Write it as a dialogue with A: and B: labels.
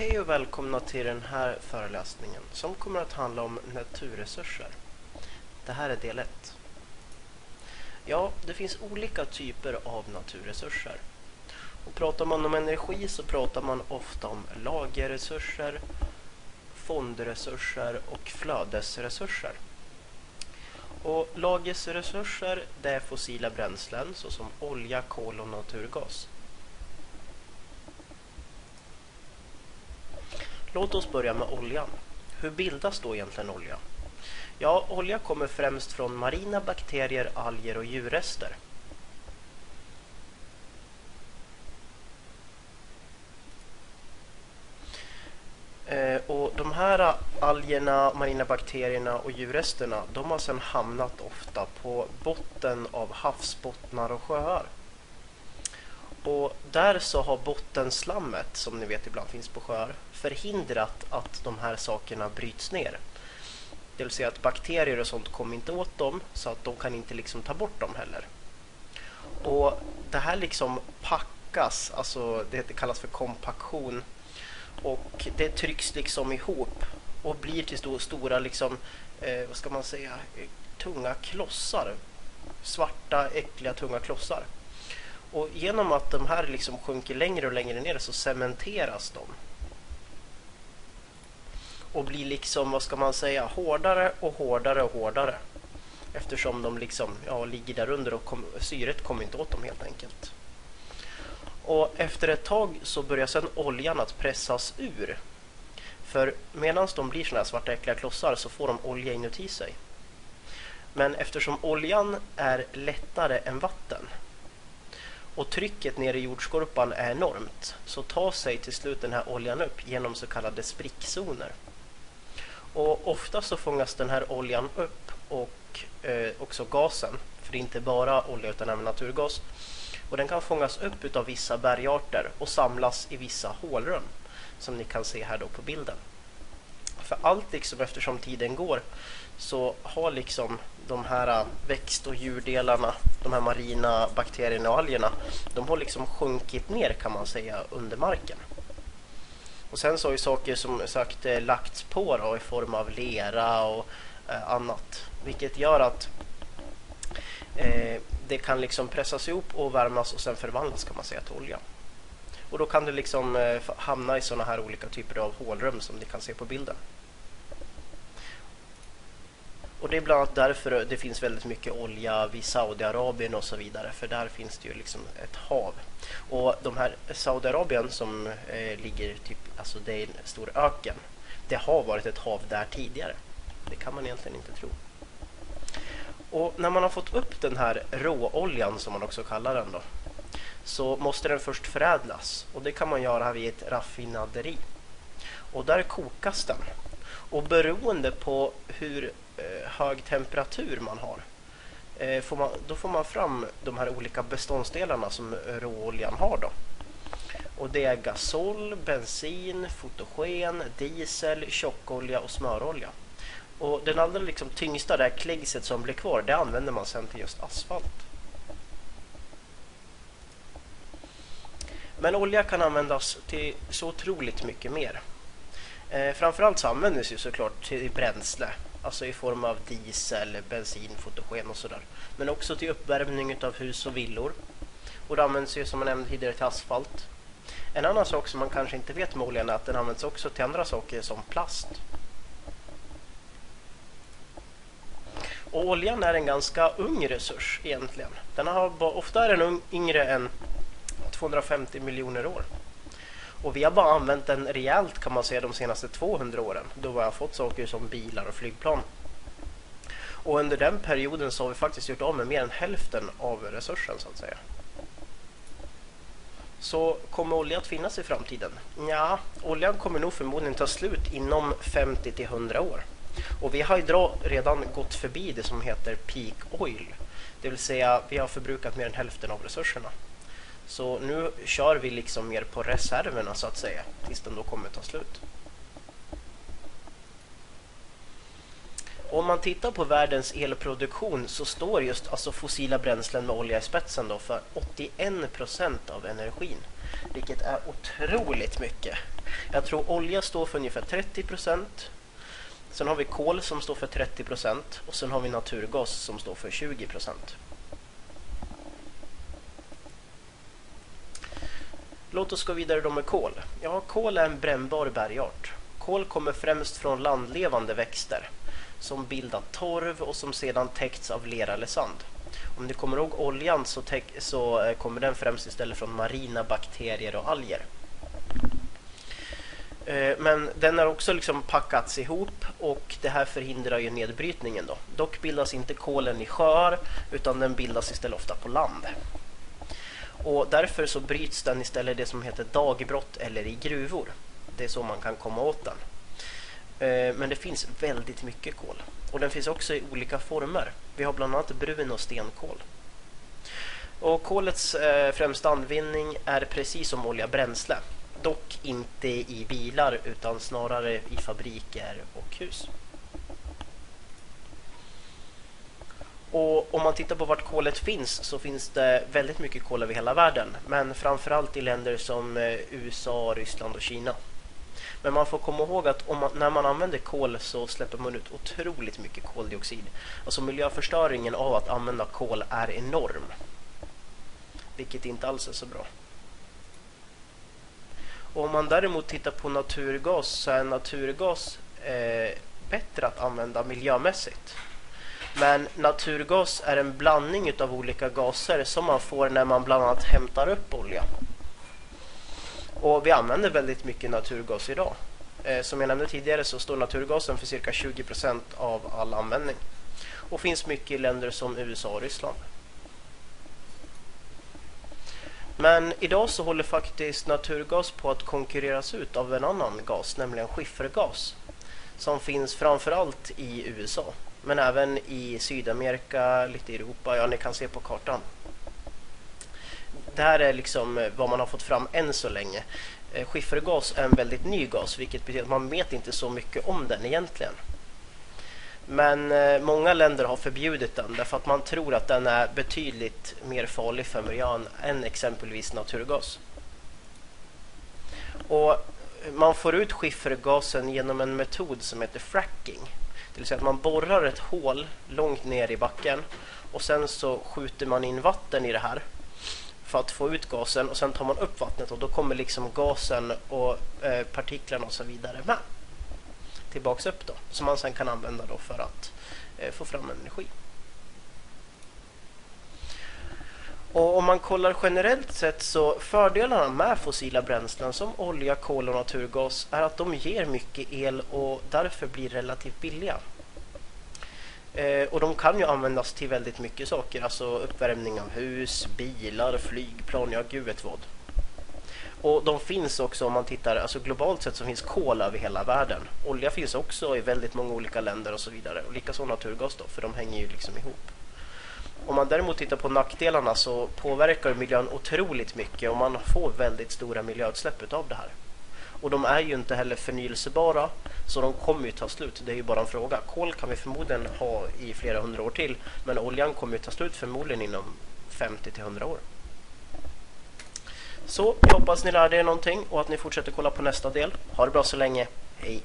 A: Hej och välkomna till den här föreläsningen som kommer att handla om naturresurser. Det här är del 1. Ja, det finns olika typer av naturresurser. Och pratar man om energi så pratar man ofta om lagerresurser, fondresurser och flödesresurser. Och lagerresurser det är fossila bränslen såsom olja, kol och naturgas. Låt oss börja med oljan. Hur bildas då egentligen olja? Ja, olja kommer främst från marina bakterier, alger och djurrester. Eh, och de här algerna, marina bakterierna och djurresterna de har sedan hamnat ofta på botten av havsbottnar och sjöar. Och där så har bottenslammet, som ni vet ibland finns på sjöar, förhindrat att de här sakerna bryts ner. Det vill säga att bakterier och sånt kommer inte åt dem så att de kan inte liksom ta bort dem heller. Och det här liksom packas, alltså det kallas för kompaktion och det trycks liksom ihop och blir till stora liksom, eh, vad ska man säga, eh, tunga klossar. Svarta, äckliga, tunga klossar. Och genom att de här liksom sjunker längre och längre ner så cementeras de. Och blir liksom, vad ska man säga, hårdare och hårdare och hårdare. Eftersom de liksom, ja, ligger där under och kom, syret kommer inte åt dem helt enkelt. Och efter ett tag så börjar sedan oljan att pressas ur. För medan de blir sådana här svarta äckliga klossar så får de olja inuti sig. Men eftersom oljan är lättare än vatten och trycket nere i jordskorpan är enormt så tar sig till slut den här oljan upp genom så kallade sprickzoner. Och ofta så fångas den här oljan upp och eh, också gasen, för det är inte bara olja utan även naturgas. Och den kan fångas upp av vissa bergarter och samlas i vissa hålrum som ni kan se här då på bilden. För allt liksom eftersom tiden går så har liksom de här äh, växt- och djurdelarna, de här marina bakterierna och algerna, de har liksom sjunkit ner kan man säga under marken. Och sen så har ju saker som sagt äh, lagts på då, i form av lera och eh, annat. Vilket gör att eh, det kan liksom pressas ihop och värmas och sen förvandlas kan man säga till olja. Och då kan det liksom eh, hamna i sådana här olika typer av hålrum som ni kan se på bilden. Och det är bland annat därför det finns väldigt mycket olja vid Saudiarabien och så vidare. För där finns det ju liksom ett hav. Och de här Saudiarabien som eh, ligger typ, alltså det är en stor öken. Det har varit ett hav där tidigare. Det kan man egentligen inte tro. Och när man har fått upp den här råoljan som man också kallar den då. Så måste den först förädlas. Och det kan man göra vid ett raffinaderi. Och där kokas den. Och beroende på hur Eh, hög temperatur man har eh, får man, då får man fram de här olika beståndsdelarna som råoljan har. Då. Och det är gasol, bensin, fotogen, diesel, tjockolja och smörolja. Och den allra liksom tyngsta, det här kläggset som blir kvar, det använder man sen till just asfalt. Men olja kan användas till så otroligt mycket mer. Eh, framförallt så används det såklart till bränsle alltså i form av diesel, bensin, fotogen och sådär. Men också till uppvärmning av hus och villor. Och det används ju som jag nämnde tidigare till asfalt. En annan sak som man kanske inte vet med oljan är att den används också till andra saker som plast. Och oljan är en ganska ung resurs egentligen. Den har ofta är den yngre än 250 miljoner år. Och vi har bara använt den rejält kan man säga de senaste 200 åren. Då vi har fått saker som bilar och flygplan. Och under den perioden så har vi faktiskt gjort av med mer än hälften av resursen så att säga. Så kommer olja att finnas i framtiden? Ja, oljan kommer nog förmodligen ta slut inom 50 till 100 år. Och vi har ju redan gått förbi det som heter peak oil. Det vill säga vi har förbrukat mer än hälften av resurserna. Så nu kör vi liksom mer på reserverna så att säga, tills den då kommer ta slut. Om man tittar på världens elproduktion så står just alltså fossila bränslen med olja i spetsen då för 81 procent av energin. Vilket är otroligt mycket. Jag tror olja står för ungefär 30 procent. Sen har vi kol som står för 30 procent och sen har vi naturgas som står för 20 procent. Låt oss gå vidare då med kol. Ja, kol är en brännbar bergart. Kol kommer främst från landlevande växter som bildat torv och som sedan täckts av lera eller sand. Om ni kommer ihåg oljan så, så eh, kommer den främst istället från marina bakterier och alger. Eh, men den har också liksom packats ihop och det här förhindrar ju nedbrytningen. Då. Dock bildas inte kolen i sjöar utan den bildas istället ofta på land. Och därför så bryts den istället det som heter dagbrott eller i gruvor. Det är så man kan komma åt den. Eh, men det finns väldigt mycket kol. Och den finns också i olika former. Vi har bland annat brun och stenkol. Och kolets eh, främsta användning är precis som olja bränsle. Dock inte i bilar utan snarare i fabriker och hus. Och om man tittar på vart kolet finns så finns det väldigt mycket kol över hela världen. Men framförallt i länder som eh, USA, Ryssland och Kina. Men man får komma ihåg att man, när man använder kol så släpper man ut otroligt mycket koldioxid. Alltså miljöförstöringen av att använda kol är enorm. Vilket inte alls är så bra. Och om man däremot tittar på naturgas så är naturgas eh, bättre att använda miljömässigt. Men naturgas är en blandning av olika gaser som man får när man bland annat hämtar upp olja. Och vi använder väldigt mycket naturgas idag. Eh, som jag nämnde tidigare så står naturgasen för cirka 20% av all användning. Och finns mycket i länder som USA och Ryssland. Men idag så håller faktiskt naturgas på att konkurreras ut av en annan gas, nämligen skiffergas. Som finns framförallt i USA, men även i Sydamerika, lite i Europa. Ja, ni kan se på kartan. Det här är liksom eh, vad man har fått fram än så länge. Eh, skiffergas är en väldigt ny gas, vilket betyder att man vet inte så mycket om den egentligen. Men eh, många länder har förbjudit den därför att man tror att den är betydligt mer farlig för miljön än exempelvis naturgas. Och man får ut skiffergasen genom en metod som heter fracking. Det vill säga att man borrar ett hål långt ner i backen och sen så skjuter man in vatten i det här för att få ut gasen och sen tar man upp vattnet och då kommer liksom gasen och eh, partiklarna och så vidare med tillbaks upp då som man sen kan använda då för att eh, få fram energi. Och om man kollar generellt sett så fördelarna med fossila bränslen som olja, kol och naturgas är att de ger mycket el och därför blir relativt billiga. Eh, och de kan ju användas till väldigt mycket saker, alltså uppvärmning av hus, bilar, flygplan, ja gud vet vad. Och de finns också om man tittar, alltså globalt sett så finns kol över hela världen. Olja finns också i väldigt många olika länder och så vidare. Och likaså naturgas då, för de hänger ju liksom ihop. Om man däremot tittar på nackdelarna så påverkar miljön otroligt mycket och man får väldigt stora miljöutsläpp av det här. Och de är ju inte heller förnyelsebara så de kommer ju ta slut. Det är ju bara en fråga. Kol kan vi förmodligen ha i flera hundra år till men oljan kommer ju ta slut förmodligen inom 50 till 100 år. Så jag hoppas ni lärde er någonting och att ni fortsätter kolla på nästa del. Ha det bra så länge. Hej!